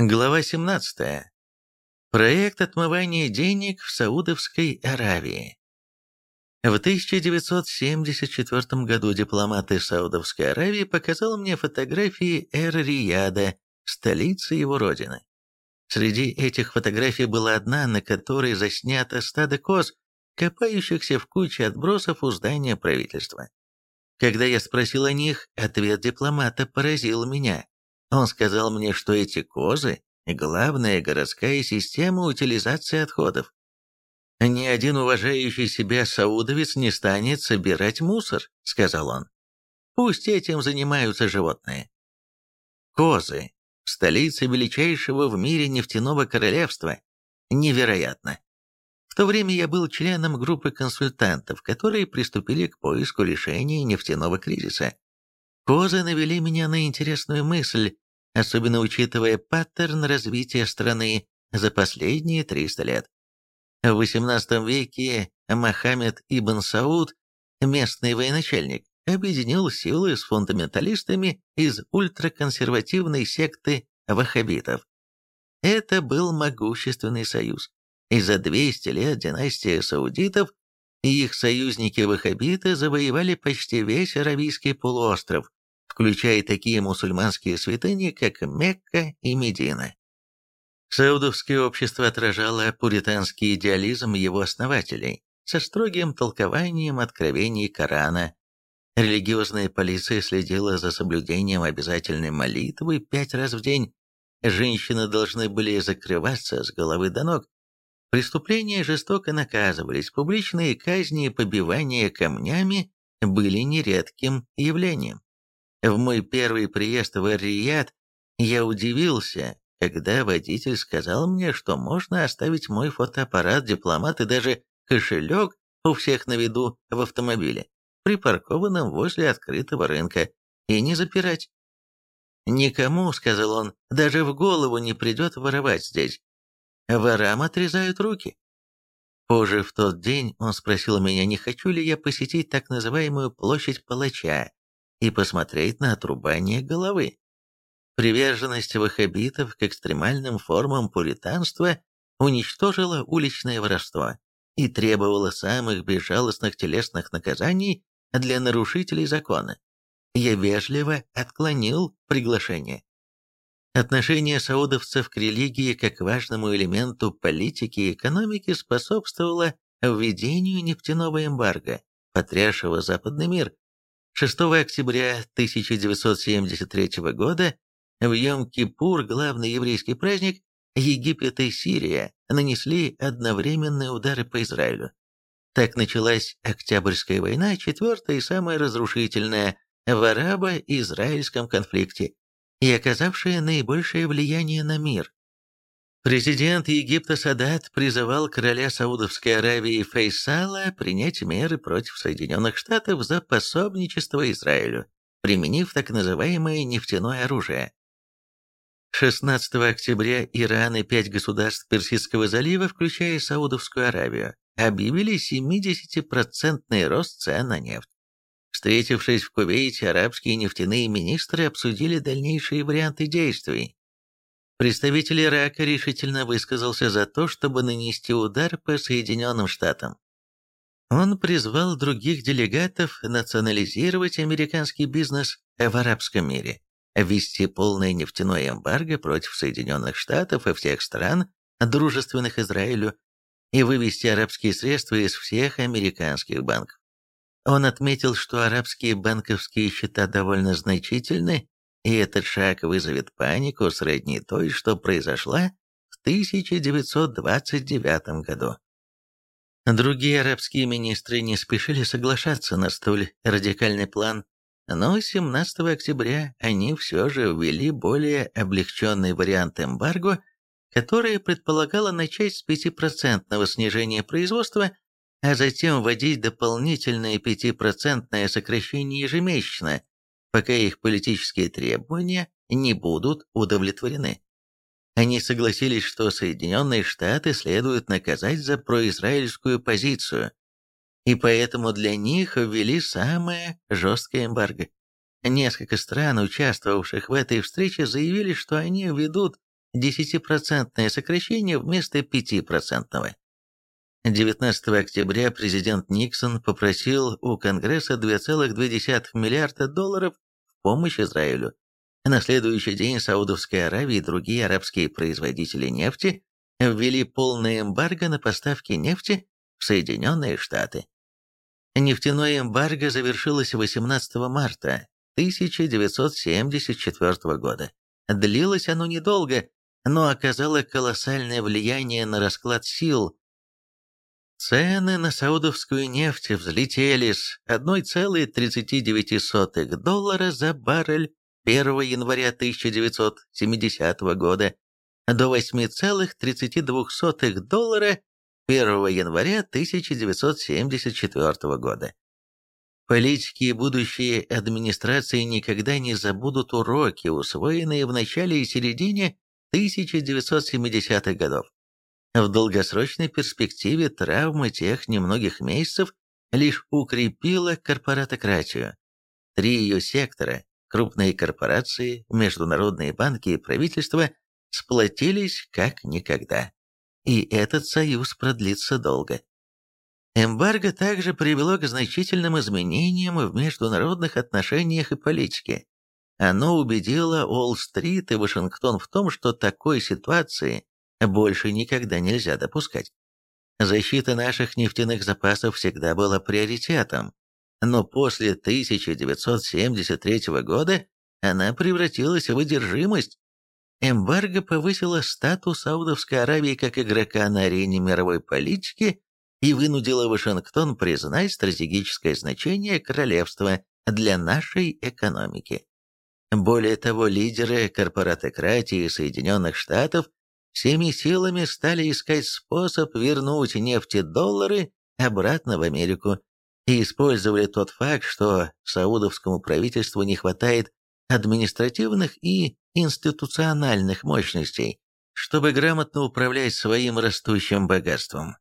Глава 17. Проект отмывания денег в Саудовской Аравии. В 1974 году дипломат из Саудовской Аравии показал мне фотографии Эр-Рияда, столицы его родины. Среди этих фотографий была одна, на которой заснято стадо коз, копающихся в куче отбросов у здания правительства. Когда я спросил о них, ответ дипломата поразил меня. Он сказал мне, что эти козы – главная городская система утилизации отходов. «Ни один уважающий себя саудовец не станет собирать мусор», – сказал он. «Пусть этим занимаются животные». Козы в столице величайшего в мире нефтяного королевства. Невероятно. В то время я был членом группы консультантов, которые приступили к поиску решения нефтяного кризиса. Козы навели меня на интересную мысль, особенно учитывая паттерн развития страны за последние 300 лет. В XVIII веке Мохаммед ибн Сауд, местный военачальник, объединил силы с фундаменталистами из ультраконсервативной секты ваххабитов. Это был могущественный союз, и за 200 лет династия саудитов и их союзники-ваххабиты завоевали почти весь Аравийский полуостров, включая такие мусульманские святыни, как Мекка и Медина. Саудовское общество отражало пуританский идеализм его основателей со строгим толкованием откровений Корана. Религиозная полиция следила за соблюдением обязательной молитвы пять раз в день. Женщины должны были закрываться с головы до ног. Преступления жестоко наказывались, публичные казни и побивания камнями были нередким явлением. В мой первый приезд в Эр-Рияд я удивился, когда водитель сказал мне, что можно оставить мой фотоаппарат, дипломат и даже кошелек у всех на виду в автомобиле, припаркованном возле открытого рынка, и не запирать. «Никому, — сказал он, — даже в голову не придет воровать здесь. Ворам отрезают руки». Позже в тот день он спросил меня, не хочу ли я посетить так называемую площадь палача, и посмотреть на отрубание головы. Приверженность ваххабитов к экстремальным формам пуританства уничтожила уличное воровство и требовала самых безжалостных телесных наказаний для нарушителей закона. Я вежливо отклонил приглашение. Отношение саудовцев к религии как важному элементу политики и экономики способствовало введению нефтяного эмбарго, потрясшего западный мир, 6 октября 1973 года в Йом-Кипур, главный еврейский праздник, Египет и Сирия нанесли одновременные удары по Израилю. Так началась Октябрьская война, четвертая и самая разрушительная в арабо-израильском конфликте и оказавшая наибольшее влияние на мир. Президент Египта Садат призывал короля Саудовской Аравии Фейсала принять меры против Соединенных Штатов за пособничество Израилю, применив так называемое нефтяное оружие. 16 октября Иран и пять государств Персидского залива, включая Саудовскую Аравию, объявили 70% рост цен на нефть. Встретившись в Кувейте, арабские нефтяные министры обсудили дальнейшие варианты действий. Представитель Ирака решительно высказался за то, чтобы нанести удар по Соединенным Штатам. Он призвал других делегатов национализировать американский бизнес в арабском мире, ввести полное нефтяное эмбарго против Соединенных Штатов и всех стран, дружественных Израилю, и вывести арабские средства из всех американских банков. Он отметил, что арабские банковские счета довольно значительны и этот шаг вызовет панику средней той, что произошла в 1929 году. Другие арабские министры не спешили соглашаться на столь радикальный план, но 17 октября они все же ввели более облегченный вариант эмбарго, которое предполагало начать с 5% снижения производства, а затем вводить дополнительное 5% сокращение ежемесячно пока их политические требования не будут удовлетворены. Они согласились, что Соединенные Штаты следует наказать за произраильскую позицию, и поэтому для них ввели самое жесткое эмбарго. Несколько стран, участвовавших в этой встрече, заявили, что они введут 10% сокращение вместо 5%. 19 октября президент Никсон попросил у Конгресса 2,2 миллиарда долларов в помощь Израилю. На следующий день Саудовская Аравия и другие арабские производители нефти ввели полное эмбарго на поставки нефти в Соединенные Штаты. Нефтяное эмбарго завершилось 18 марта 1974 года. Длилось оно недолго, но оказало колоссальное влияние на расклад сил. Цены на саудовскую нефть взлетели с 1,39 доллара за баррель 1 января 1970 года до 8,32 доллара 1 января 1974 года. Политики и будущие администрации никогда не забудут уроки, усвоенные в начале и середине 1970-х годов. В долгосрочной перспективе травма тех немногих месяцев лишь укрепила корпоратократию. Три ее сектора – крупные корпорации, международные банки и правительства – сплотились как никогда. И этот союз продлится долго. Эмбарго также привело к значительным изменениям в международных отношениях и политике. Оно убедило Уолл-стрит и Вашингтон в том, что такой ситуации больше никогда нельзя допускать. Защита наших нефтяных запасов всегда была приоритетом, но после 1973 года она превратилась в одержимость. Эмбарго повысило статус Саудовской Аравии как игрока на арене мировой политики и вынудила Вашингтон признать стратегическое значение королевства для нашей экономики. Более того, лидеры корпоратократии Соединенных Штатов всеми силами стали искать способ вернуть нефтедоллары обратно в Америку и использовали тот факт, что саудовскому правительству не хватает административных и институциональных мощностей, чтобы грамотно управлять своим растущим богатством.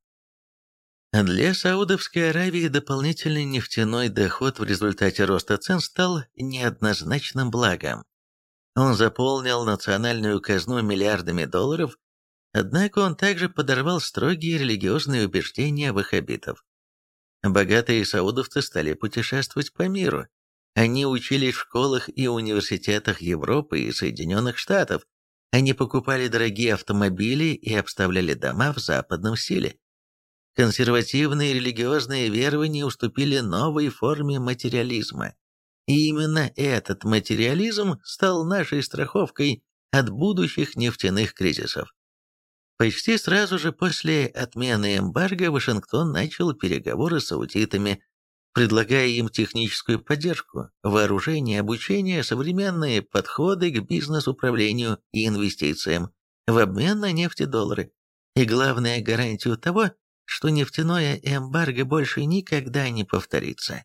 Для Саудовской Аравии дополнительный нефтяной доход в результате роста цен стал неоднозначным благом. Он заполнил национальную казну миллиардами долларов, однако он также подорвал строгие религиозные убеждения ваххабитов. Богатые саудовцы стали путешествовать по миру. Они учились в школах и университетах Европы и Соединенных Штатов. Они покупали дорогие автомобили и обставляли дома в западном стиле. Консервативные религиозные верования уступили новой форме материализма. И именно этот материализм стал нашей страховкой от будущих нефтяных кризисов. Почти сразу же после отмены эмбарго Вашингтон начал переговоры с аудитами, предлагая им техническую поддержку, вооружение, обучение, современные подходы к бизнес-управлению и инвестициям в обмен на нефтедоллары и, главное, гарантию того, что нефтяное эмбарго больше никогда не повторится.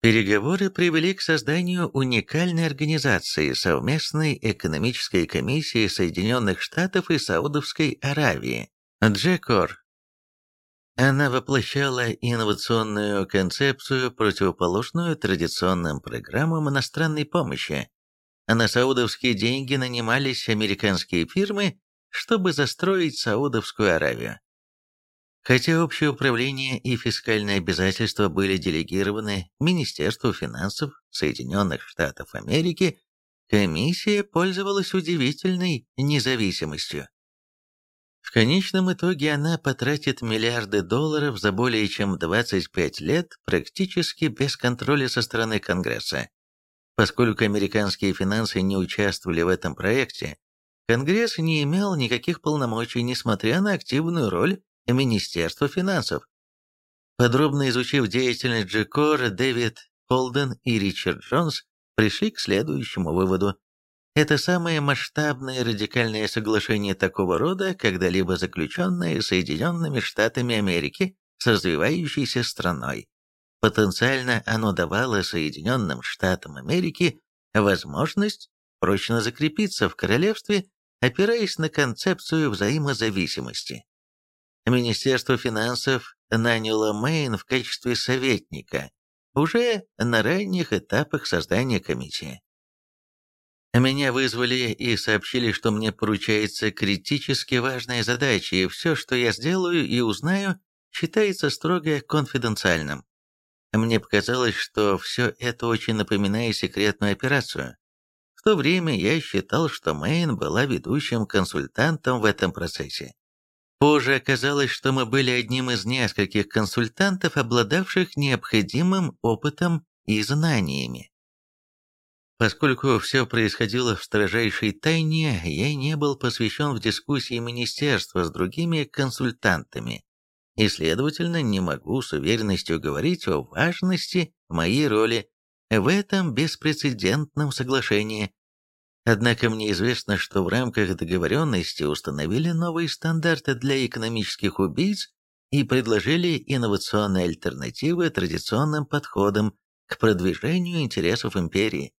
Переговоры привели к созданию уникальной организации совместной экономической комиссии Соединенных Штатов и Саудовской Аравии – Джекор. Она воплощала инновационную концепцию, противоположную традиционным программам иностранной помощи. На саудовские деньги нанимались американские фирмы, чтобы застроить Саудовскую Аравию. Хотя общее управление и фискальные обязательства были делегированы Министерству финансов Соединенных Штатов Америки, комиссия пользовалась удивительной независимостью. В конечном итоге она потратит миллиарды долларов за более чем 25 лет практически без контроля со стороны Конгресса. Поскольку американские финансы не участвовали в этом проекте, Конгресс не имел никаких полномочий, несмотря на активную роль Министерства финансов. Подробно изучив деятельность Джекора, Дэвид Холден и Ричард Джонс пришли к следующему выводу. Это самое масштабное радикальное соглашение такого рода, когда-либо заключенное Соединенными Штатами Америки с развивающейся страной. Потенциально оно давало Соединенным Штатам Америки возможность прочно закрепиться в королевстве, опираясь на концепцию взаимозависимости. Министерство финансов наняло Мэйн в качестве советника уже на ранних этапах создания комиссии. Меня вызвали и сообщили, что мне поручается критически важная задача, и все, что я сделаю и узнаю, считается строго конфиденциальным. Мне показалось, что все это очень напоминает секретную операцию. В то время я считал, что Мэйн была ведущим консультантом в этом процессе. Позже оказалось, что мы были одним из нескольких консультантов, обладавших необходимым опытом и знаниями. Поскольку все происходило в строжайшей тайне, я не был посвящен в дискуссии министерства с другими консультантами, и, следовательно, не могу с уверенностью говорить о важности моей роли в этом беспрецедентном соглашении. Однако мне известно, что в рамках договоренности установили новые стандарты для экономических убийц и предложили инновационные альтернативы традиционным подходам к продвижению интересов империи.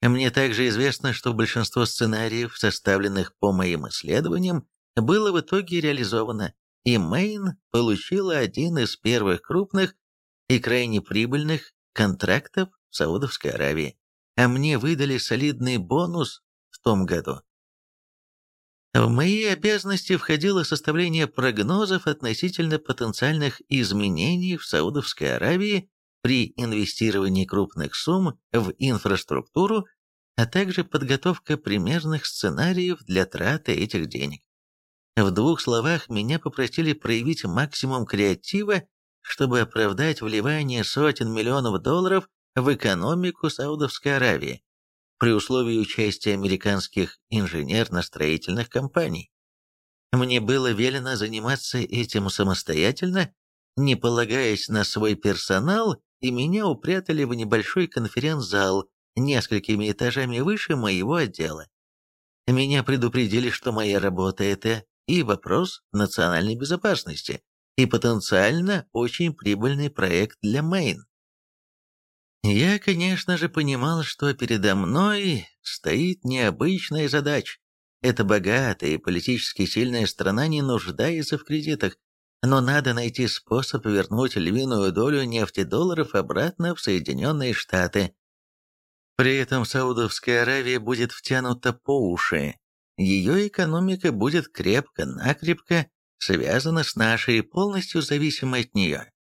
Мне также известно, что большинство сценариев, составленных по моим исследованиям, было в итоге реализовано, и Мэйн получила один из первых крупных и крайне прибыльных контрактов в Саудовской Аравии, а мне выдали солидный бонус в том году. В мои обязанности входило составление прогнозов относительно потенциальных изменений в Саудовской Аравии при инвестировании крупных сумм в инфраструктуру, а также подготовка примерных сценариев для траты этих денег. В двух словах меня попросили проявить максимум креатива, чтобы оправдать вливание сотен миллионов долларов в экономику Саудовской Аравии, при условии участия американских инженерно-строительных компаний. Мне было велено заниматься этим самостоятельно, не полагаясь на свой персонал и меня упрятали в небольшой конференц-зал несколькими этажами выше моего отдела. Меня предупредили, что моя работа – это и вопрос национальной безопасности, и потенциально очень прибыльный проект для Мэйн. Я, конечно же, понимал, что передо мной стоит необычная задача. Эта богатая и политически сильная страна не нуждается в кредитах, но надо найти способ вернуть львиную долю нефтедолларов обратно в Соединенные Штаты. При этом Саудовская Аравия будет втянута по уши. Ее экономика будет крепко-накрепко связана с нашей, полностью зависимой от нее.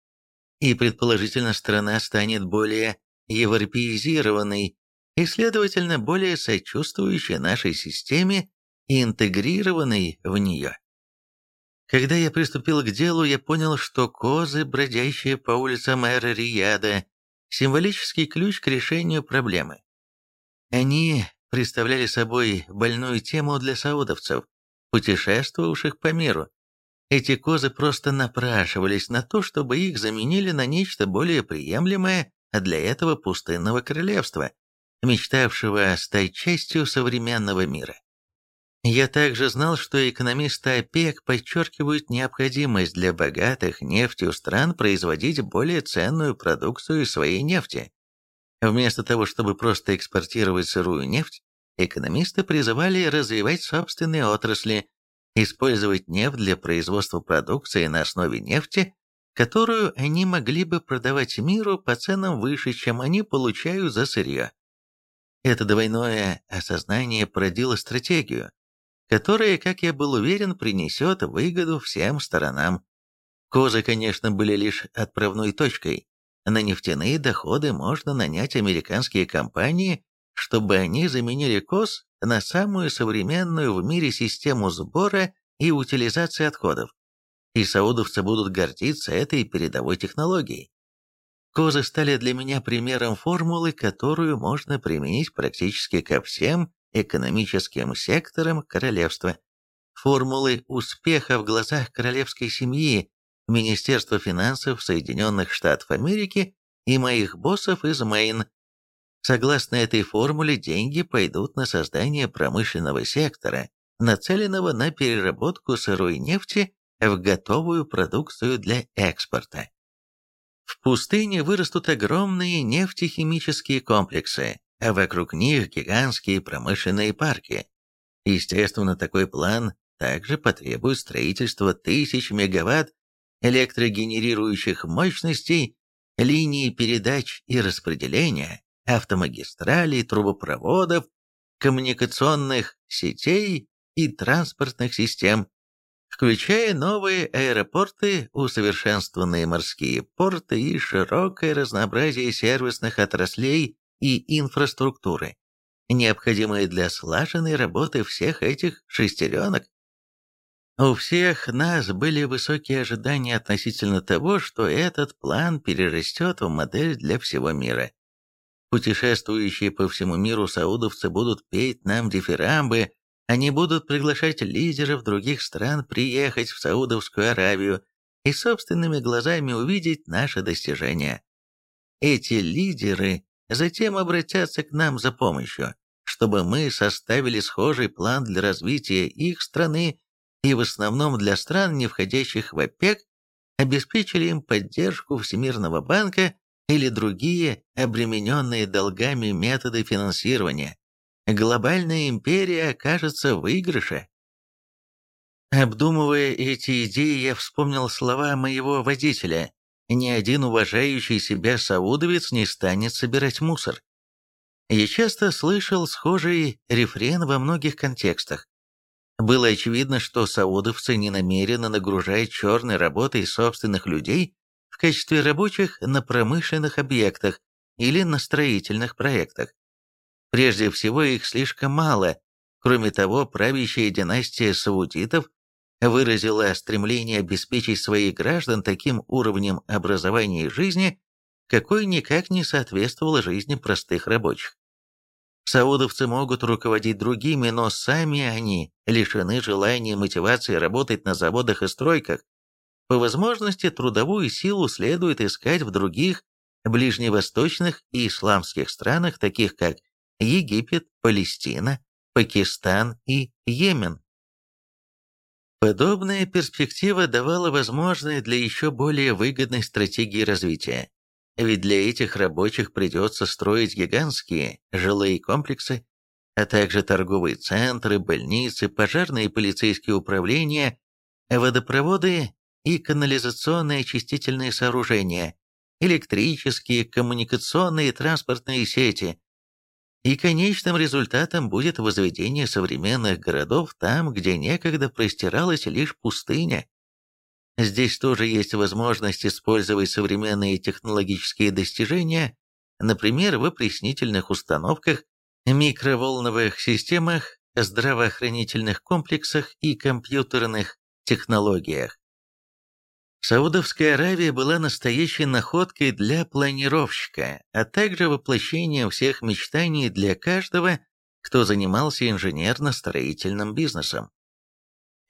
И, предположительно, страна станет более европеизированной и, следовательно, более сочувствующей нашей системе и интегрированной в нее. Когда я приступил к делу, я понял, что козы, бродящие по улицам мэра Рияда, символический ключ к решению проблемы. Они представляли собой больную тему для саудовцев, путешествовавших по миру. Эти козы просто напрашивались на то, чтобы их заменили на нечто более приемлемое для этого пустынного королевства, мечтавшего стать частью современного мира. Я также знал, что экономисты ОПЕК подчеркивают необходимость для богатых нефтью стран производить более ценную продукцию своей нефти. Вместо того, чтобы просто экспортировать сырую нефть, экономисты призывали развивать собственные отрасли, использовать нефть для производства продукции на основе нефти, которую они могли бы продавать миру по ценам выше, чем они получают за сырье. Это двойное осознание породило стратегию, которая, как я был уверен, принесет выгоду всем сторонам. Козы, конечно, были лишь отправной точкой. На нефтяные доходы можно нанять американские компании, чтобы они заменили коз на самую современную в мире систему сбора и утилизации отходов. И саудовцы будут гордиться этой передовой технологией. Козы стали для меня примером формулы, которую можно применить практически ко всем экономическим сектором королевства. Формулы успеха в глазах королевской семьи, Министерства финансов Соединенных Штатов Америки и моих боссов из Мэйн. Согласно этой формуле, деньги пойдут на создание промышленного сектора, нацеленного на переработку сырой нефти в готовую продукцию для экспорта. В пустыне вырастут огромные нефтехимические комплексы, а вокруг них гигантские промышленные парки. Естественно, такой план также потребует строительства тысяч мегаватт электрогенерирующих мощностей, линий передач и распределения, автомагистралей, трубопроводов, коммуникационных сетей и транспортных систем, включая новые аэропорты, усовершенствованные морские порты и широкое разнообразие сервисных отраслей и инфраструктуры, необходимые для слаженной работы всех этих шестеренок. У всех нас были высокие ожидания относительно того, что этот план перерастет в модель для всего мира. Путешествующие по всему миру саудовцы будут петь нам дифирамбы, они будут приглашать лидеров других стран приехать в Саудовскую Аравию и собственными глазами увидеть наши достижения. Эти лидеры затем обратятся к нам за помощью, чтобы мы составили схожий план для развития их страны и в основном для стран, не входящих в ОПЕК, обеспечили им поддержку Всемирного банка или другие обремененные долгами методы финансирования. Глобальная империя окажется в выигрыше. Обдумывая эти идеи, я вспомнил слова моего водителя. Ни один уважающий себя саудовец не станет собирать мусор. Я часто слышал схожий рефрен во многих контекстах. Было очевидно, что саудовцы не намерены нагружать черной работой собственных людей в качестве рабочих на промышленных объектах или на строительных проектах. Прежде всего, их слишком мало. Кроме того, правящая династия саудитов выразила стремление обеспечить своих граждан таким уровнем образования и жизни, какой никак не соответствовал жизни простых рабочих. Саудовцы могут руководить другими, но сами они лишены желания и мотивации работать на заводах и стройках. По возможности трудовую силу следует искать в других ближневосточных и исламских странах, таких как Египет, Палестина, Пакистан и Йемен. Подобная перспектива давала возможность для еще более выгодной стратегии развития. Ведь для этих рабочих придется строить гигантские жилые комплексы, а также торговые центры, больницы, пожарные и полицейские управления, водопроводы и канализационные очистительные сооружения, электрические, коммуникационные и транспортные сети. И конечным результатом будет возведение современных городов там, где некогда простиралась лишь пустыня. Здесь тоже есть возможность использовать современные технологические достижения, например, в опреснительных установках, микроволновых системах, здравоохранительных комплексах и компьютерных технологиях. Саудовская Аравия была настоящей находкой для планировщика, а также воплощением всех мечтаний для каждого, кто занимался инженерно-строительным бизнесом.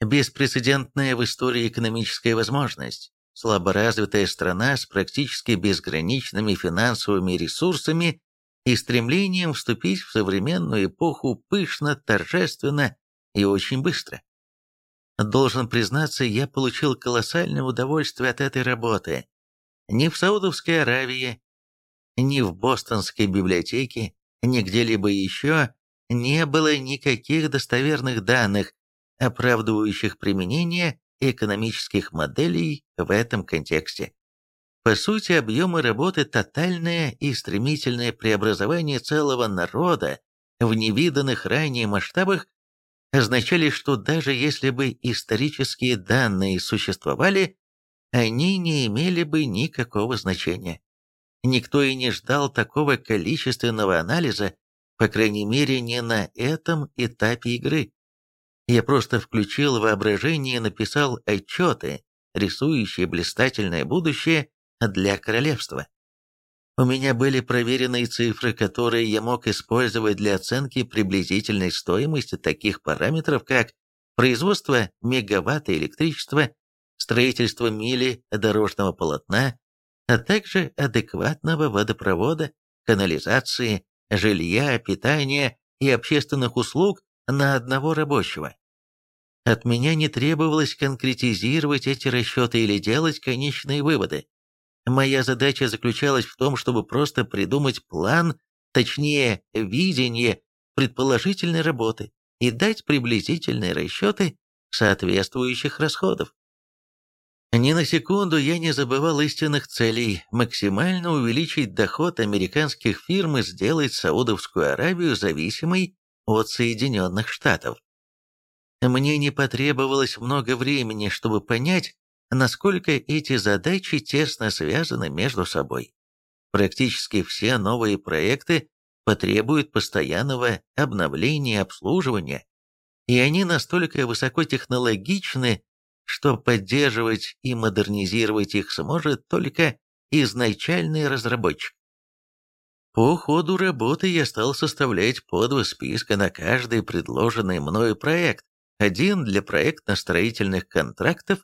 Беспрецедентная в истории экономическая возможность, слаборазвитая страна с практически безграничными финансовыми ресурсами и стремлением вступить в современную эпоху пышно, торжественно и очень быстро. Должен признаться, я получил колоссальное удовольствие от этой работы. Ни в Саудовской Аравии, ни в Бостонской библиотеке, ни где-либо еще не было никаких достоверных данных, оправдывающих применение экономических моделей в этом контексте. По сути, объемы работы тотальное и стремительное преобразование целого народа в невиданных ранее масштабах означали, что даже если бы исторические данные существовали, они не имели бы никакого значения. Никто и не ждал такого количественного анализа, по крайней мере, не на этом этапе игры. Я просто включил воображение и написал отчеты, рисующие блистательное будущее для королевства. У меня были проверенные цифры, которые я мог использовать для оценки приблизительной стоимости таких параметров, как производство мегаватта электричества, строительство мили дорожного полотна, а также адекватного водопровода, канализации, жилья, питания и общественных услуг на одного рабочего. От меня не требовалось конкретизировать эти расчеты или делать конечные выводы. Моя задача заключалась в том, чтобы просто придумать план, точнее, видение предположительной работы и дать приблизительные расчеты соответствующих расходов. Ни на секунду я не забывал истинных целей – максимально увеличить доход американских фирм и сделать Саудовскую Аравию зависимой от Соединенных Штатов. Мне не потребовалось много времени, чтобы понять, насколько эти задачи тесно связаны между собой. Практически все новые проекты потребуют постоянного обновления и обслуживания, и они настолько высокотехнологичны, что поддерживать и модернизировать их сможет только изначальный разработчик. По ходу работы я стал составлять по два списка на каждый предложенный мною проект, один для проектно-строительных контрактов,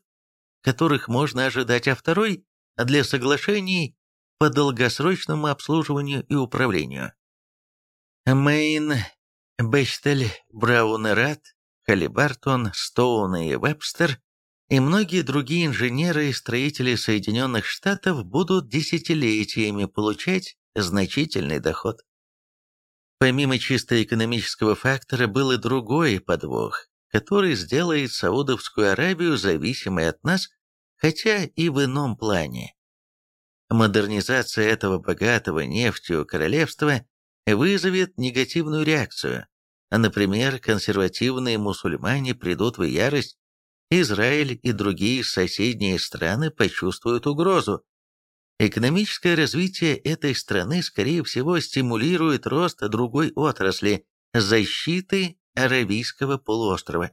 которых можно ожидать, а второй для соглашений по долгосрочному обслуживанию и управлению. Мейн, Бестель, Браун и Рад, Халибартон, Стоун и Вебстер и многие другие инженеры и строители Соединенных Штатов будут десятилетиями получать значительный доход. Помимо чисто экономического фактора был и другой подвох, который сделает Саудовскую Аравию зависимой от нас, хотя и в ином плане. Модернизация этого богатого нефтью королевства вызовет негативную реакцию. Например, консервативные мусульмане придут в ярость, Израиль и другие соседние страны почувствуют угрозу. Экономическое развитие этой страны, скорее всего, стимулирует рост другой отрасли – защиты Аравийского полуострова.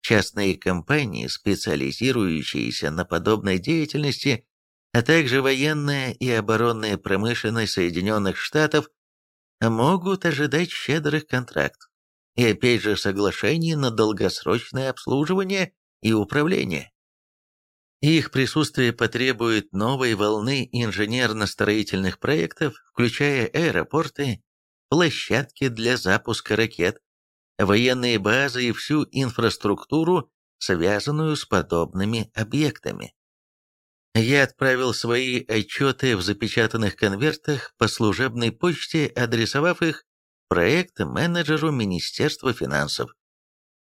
Частные компании, специализирующиеся на подобной деятельности, а также военная и оборонная промышленность Соединенных Штатов могут ожидать щедрых контрактов и опять же соглашений на долгосрочное обслуживание и управление. Их присутствие потребует новой волны инженерно-строительных проектов, включая аэропорты, площадки для запуска ракет, военные базы и всю инфраструктуру, связанную с подобными объектами. Я отправил свои отчеты в запечатанных конвертах по служебной почте, адресовав их проект-менеджеру Министерства финансов.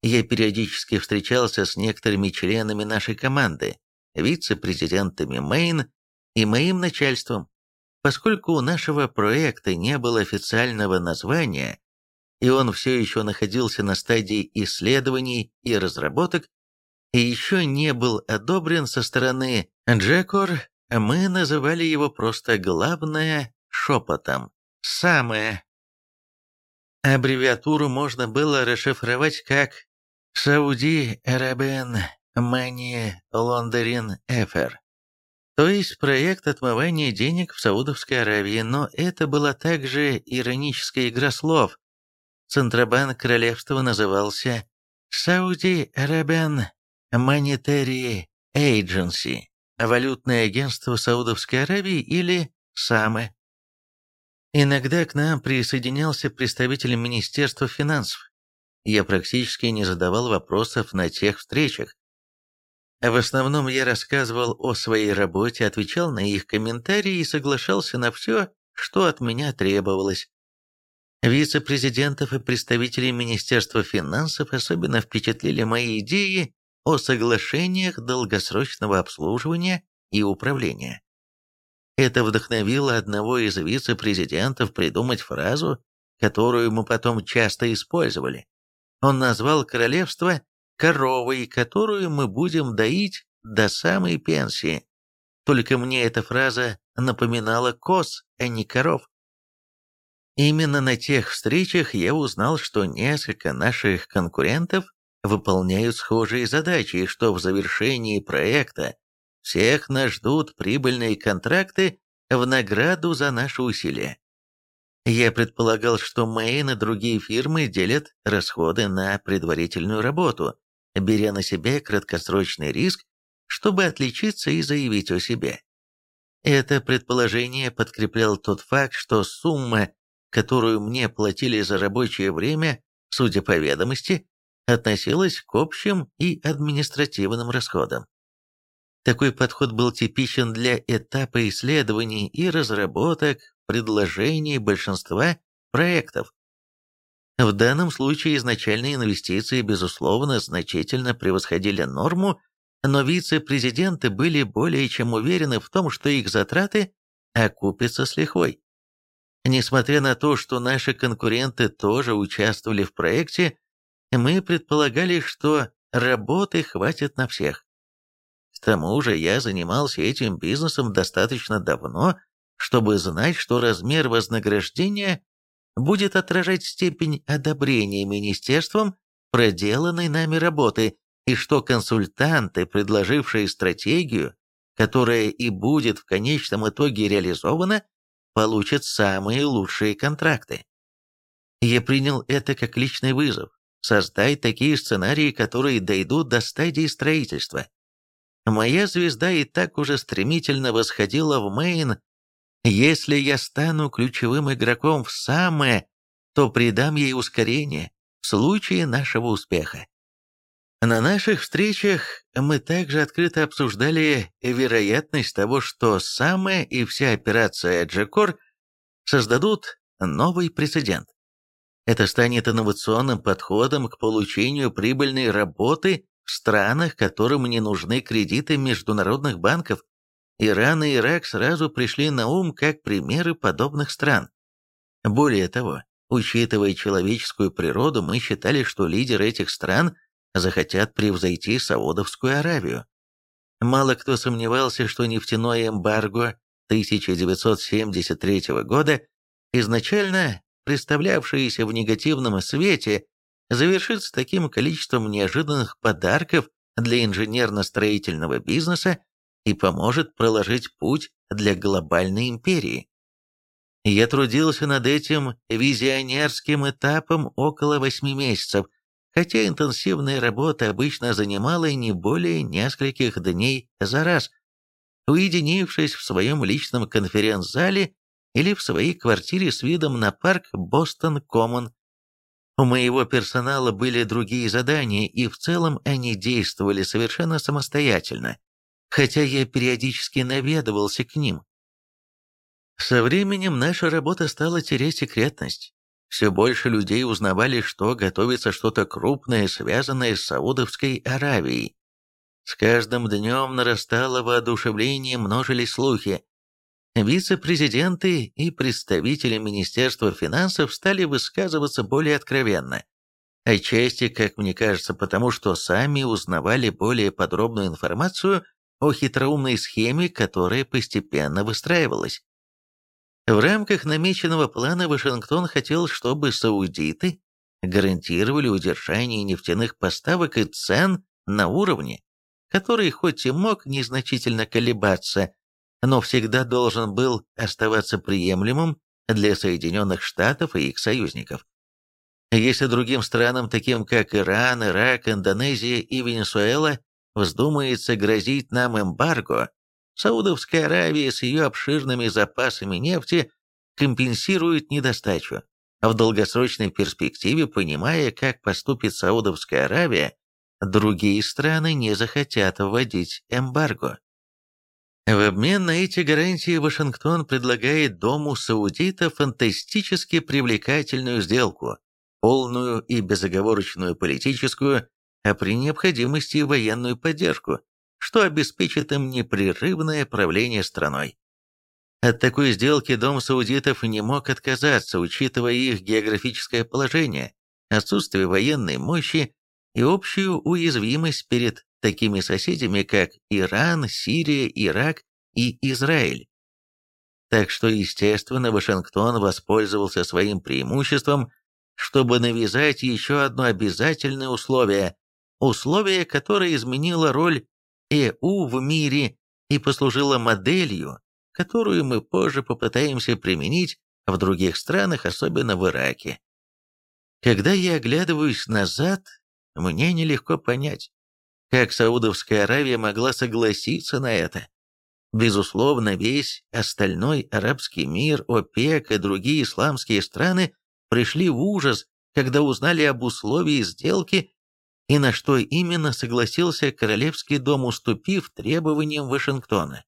Я периодически встречался с некоторыми членами нашей команды, вице-президентами Мэйн и моим начальством. Поскольку у нашего проекта не было официального названия, и он все еще находился на стадии исследований и разработок, и еще не был одобрен со стороны Джекор, мы называли его просто «главное» шепотом, «самое». Аббревиатуру можно было расшифровать как «Сауди Арабен Мани Лондарин Эфер», то есть проект отмывания денег в Саудовской Аравии, но это была также ироническая игра слов. Центробанк королевства назывался Saudi Arabian Monetary Agency, валютное агентство Саудовской Аравии или САМЭ. Иногда к нам присоединялся представитель Министерства финансов. Я практически не задавал вопросов на тех встречах. В основном я рассказывал о своей работе, отвечал на их комментарии и соглашался на все, что от меня требовалось. Вице-президентов и представителей Министерства финансов особенно впечатлили мои идеи о соглашениях долгосрочного обслуживания и управления. Это вдохновило одного из вице-президентов придумать фразу, которую мы потом часто использовали. Он назвал королевство коровой, которую мы будем доить до самой пенсии. Только мне эта фраза напоминала коз, а не коров. Именно на тех встречах я узнал, что несколько наших конкурентов выполняют схожие задачи, и что в завершении проекта всех нас ждут прибыльные контракты в награду за наши усилия. Я предполагал, что Мэйн и другие фирмы делят расходы на предварительную работу, беря на себя краткосрочный риск, чтобы отличиться и заявить о себе. Это предположение подкреплял тот факт, что сумма которую мне платили за рабочее время, судя по ведомости, относилась к общим и административным расходам. Такой подход был типичен для этапа исследований и разработок предложений большинства проектов. В данном случае изначальные инвестиции, безусловно, значительно превосходили норму, но вице-президенты были более чем уверены в том, что их затраты окупятся с лихвой. Несмотря на то, что наши конкуренты тоже участвовали в проекте, мы предполагали, что работы хватит на всех. К тому же я занимался этим бизнесом достаточно давно, чтобы знать, что размер вознаграждения будет отражать степень одобрения министерством проделанной нами работы, и что консультанты, предложившие стратегию, которая и будет в конечном итоге реализована, получат самые лучшие контракты. Я принял это как личный вызов – создать такие сценарии, которые дойдут до стадии строительства. Моя звезда и так уже стремительно восходила в Мейн. Если я стану ключевым игроком в самое, то придам ей ускорение в случае нашего успеха. На наших встречах мы также открыто обсуждали вероятность того, что самая и вся операция Джекор создадут новый прецедент. Это станет инновационным подходом к получению прибыльной работы в странах, которым не нужны кредиты международных банков. Иран и Ирак сразу пришли на ум как примеры подобных стран. Более того, учитывая человеческую природу, мы считали, что лидеры этих стран – захотят превзойти Саудовскую Аравию. Мало кто сомневался, что нефтяное эмбарго 1973 года, изначально представлявшееся в негативном свете, завершится таким количеством неожиданных подарков для инженерно-строительного бизнеса и поможет проложить путь для глобальной империи. Я трудился над этим визионерским этапом около восьми месяцев – хотя интенсивная работа обычно занимала не более нескольких дней за раз, уединившись в своем личном конференц-зале или в своей квартире с видом на парк Бостон-Коммон. У моего персонала были другие задания, и в целом они действовали совершенно самостоятельно, хотя я периодически наведывался к ним. Со временем наша работа стала терять секретность. Все больше людей узнавали, что готовится что-то крупное, связанное с Саудовской Аравией. С каждым днем нарастало воодушевление, множились слухи. Вице-президенты и представители Министерства финансов стали высказываться более откровенно. Отчасти, как мне кажется, потому что сами узнавали более подробную информацию о хитроумной схеме, которая постепенно выстраивалась. В рамках намеченного плана Вашингтон хотел, чтобы саудиты гарантировали удержание нефтяных поставок и цен на уровне, который хоть и мог незначительно колебаться, но всегда должен был оставаться приемлемым для Соединенных Штатов и их союзников. Если другим странам, таким как Иран, Ирак, Индонезия и Венесуэла, вздумается грозить нам эмбарго, Саудовская Аравия с ее обширными запасами нефти компенсирует недостачу, а в долгосрочной перспективе, понимая, как поступит Саудовская Аравия, другие страны не захотят вводить эмбарго. В обмен на эти гарантии Вашингтон предлагает Дому Саудита фантастически привлекательную сделку, полную и безоговорочную политическую, а при необходимости военную поддержку, что обеспечит им непрерывное правление страной. От такой сделки Дом саудитов не мог отказаться, учитывая их географическое положение, отсутствие военной мощи и общую уязвимость перед такими соседями, как Иран, Сирия, Ирак и Израиль. Так что, естественно, Вашингтон воспользовался своим преимуществом, чтобы навязать еще одно обязательное условие, условие, которое изменило роль ЭУ в мире и послужила моделью, которую мы позже попытаемся применить в других странах, особенно в Ираке. Когда я оглядываюсь назад, мне нелегко понять, как Саудовская Аравия могла согласиться на это. Безусловно, весь остальной арабский мир, ОПЕК и другие исламские страны пришли в ужас, когда узнали об условии сделки и на что именно согласился Королевский дом, уступив требованиям Вашингтона.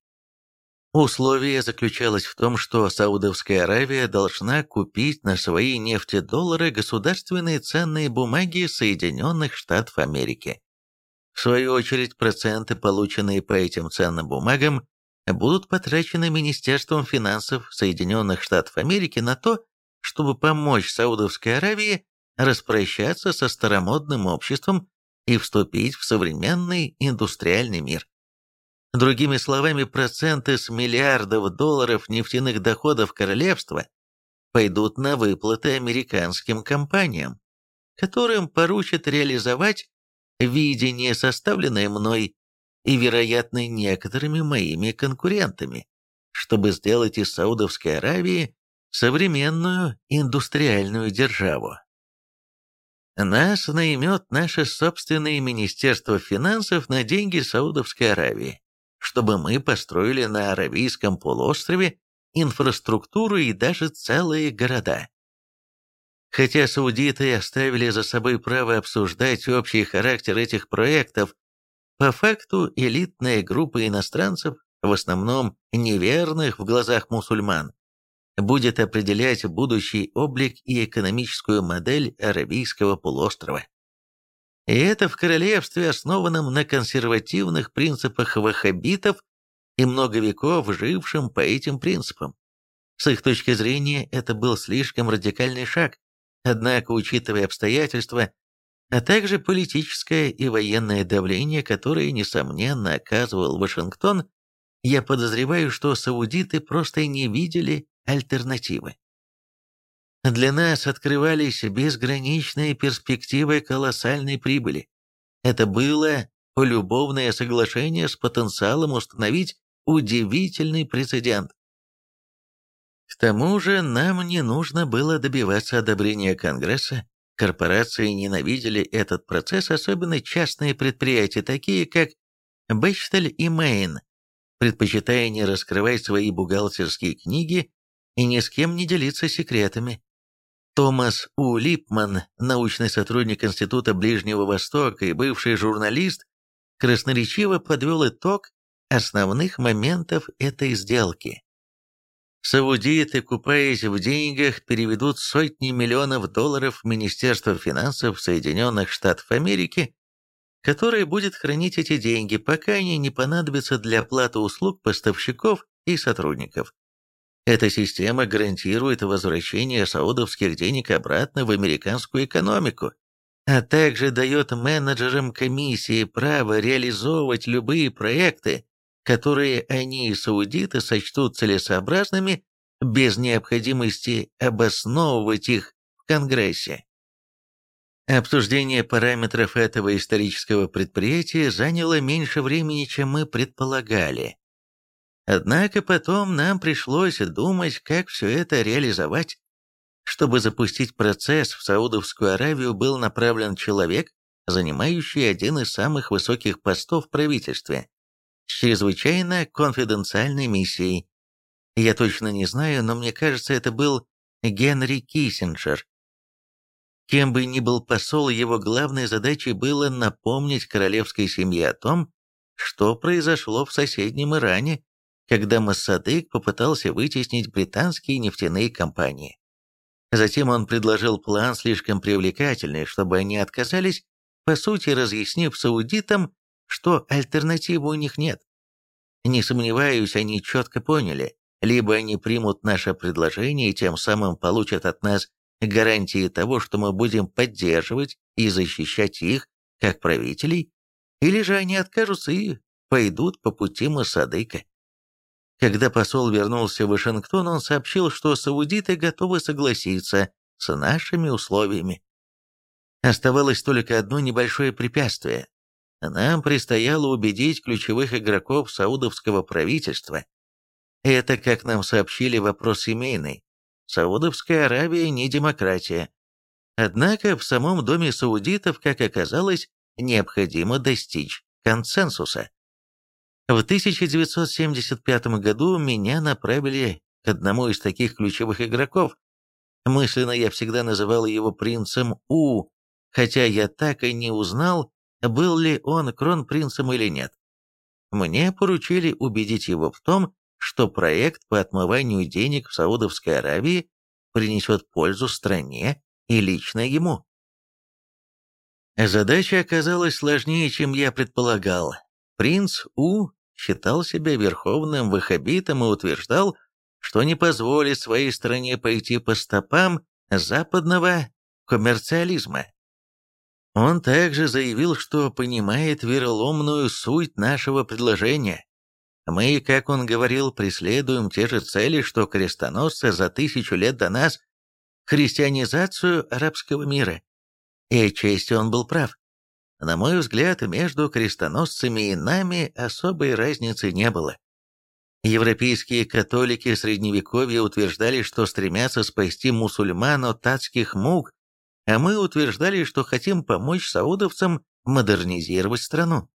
Условие заключалось в том, что Саудовская Аравия должна купить на свои нефтедоллары государственные ценные бумаги Соединенных Штатов Америки. В свою очередь, проценты, полученные по этим ценным бумагам, будут потрачены Министерством финансов Соединенных Штатов Америки на то, чтобы помочь Саудовской Аравии распрощаться со старомодным обществом и вступить в современный индустриальный мир. Другими словами, проценты с миллиардов долларов нефтяных доходов королевства пойдут на выплаты американским компаниям, которым поручат реализовать видение, составленное мной и, вероятно, некоторыми моими конкурентами, чтобы сделать из Саудовской Аравии современную индустриальную державу. Нас наймет наше собственное Министерство финансов на деньги Саудовской Аравии, чтобы мы построили на Аравийском полуострове инфраструктуру и даже целые города. Хотя саудиты оставили за собой право обсуждать общий характер этих проектов, по факту элитная группа иностранцев, в основном неверных в глазах мусульман, будет определять будущий облик и экономическую модель Аравийского полуострова. И это в королевстве, основанном на консервативных принципах ваххабитов и много веков жившим по этим принципам. С их точки зрения, это был слишком радикальный шаг, однако, учитывая обстоятельства, а также политическое и военное давление, которое, несомненно, оказывал Вашингтон, я подозреваю, что саудиты просто не видели альтернативы. Для нас открывались безграничные перспективы колоссальной прибыли. Это было полюбовное соглашение с потенциалом установить удивительный прецедент. К тому же нам не нужно было добиваться одобрения Конгресса. Корпорации ненавидели этот процесс, особенно частные предприятия, такие как Бэчтель и Мейн, предпочитая не раскрывать свои бухгалтерские книги и ни с кем не делиться секретами. Томас У. Липман, научный сотрудник Института Ближнего Востока и бывший журналист, красноречиво подвел итог основных моментов этой сделки. Саудиты, купаясь в деньгах, переведут сотни миллионов долларов в Министерство финансов Соединенных Штатов Америки, которое будет хранить эти деньги, пока они не понадобятся для оплаты услуг поставщиков и сотрудников. Эта система гарантирует возвращение саудовских денег обратно в американскую экономику, а также дает менеджерам комиссии право реализовывать любые проекты, которые они и саудиты сочтут целесообразными без необходимости обосновывать их в Конгрессе. Обсуждение параметров этого исторического предприятия заняло меньше времени, чем мы предполагали. Однако потом нам пришлось думать, как все это реализовать. Чтобы запустить процесс, в Саудовскую Аравию был направлен человек, занимающий один из самых высоких постов в правительстве, с чрезвычайно конфиденциальной миссией. Я точно не знаю, но мне кажется, это был Генри Киссинджер. Кем бы ни был посол, его главной задачей было напомнить королевской семье о том, что произошло в соседнем Иране, когда Моссадык попытался вытеснить британские нефтяные компании. Затем он предложил план слишком привлекательный, чтобы они отказались, по сути разъяснив саудитам, что альтернативы у них нет. Не сомневаюсь, они четко поняли, либо они примут наше предложение и тем самым получат от нас гарантии того, что мы будем поддерживать и защищать их, как правителей, или же они откажутся и пойдут по пути Масадыка. Когда посол вернулся в Вашингтон, он сообщил, что саудиты готовы согласиться с нашими условиями. Оставалось только одно небольшое препятствие. Нам предстояло убедить ключевых игроков саудовского правительства. Это, как нам сообщили, вопрос семейный. Саудовская Аравия не демократия. Однако в самом доме саудитов, как оказалось, необходимо достичь консенсуса. В 1975 году меня направили к одному из таких ключевых игроков. Мысленно я всегда называл его принцем У, хотя я так и не узнал, был ли он кронпринцем или нет. Мне поручили убедить его в том, что проект по отмыванию денег в Саудовской Аравии принесет пользу стране и лично ему. Задача оказалась сложнее, чем я предполагал. Принц У считал себя верховным ваххабитом и утверждал, что не позволит своей стране пойти по стопам западного коммерциализма. Он также заявил, что понимает вероломную суть нашего предложения. Мы, как он говорил, преследуем те же цели, что крестоносцы за тысячу лет до нас, христианизацию арабского мира. И отчасти он был прав. На мой взгляд, между крестоносцами и нами особой разницы не было. Европейские католики Средневековья утверждали, что стремятся спасти мусульман от татских мук, а мы утверждали, что хотим помочь саудовцам модернизировать страну.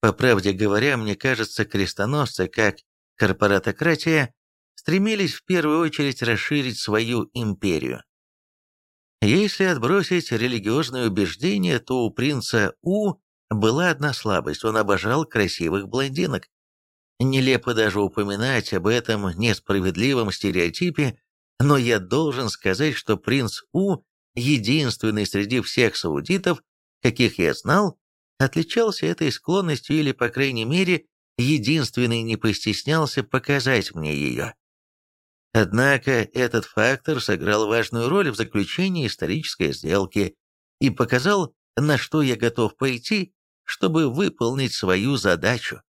По правде говоря, мне кажется, крестоносцы, как корпоратократия, стремились в первую очередь расширить свою империю. Если отбросить религиозные убеждения, то у принца У была одна слабость – он обожал красивых блондинок. Нелепо даже упоминать об этом несправедливом стереотипе, но я должен сказать, что принц У, единственный среди всех саудитов, каких я знал, отличался этой склонностью или, по крайней мере, единственный не постеснялся показать мне ее. Однако этот фактор сыграл важную роль в заключении исторической сделки и показал, на что я готов пойти, чтобы выполнить свою задачу.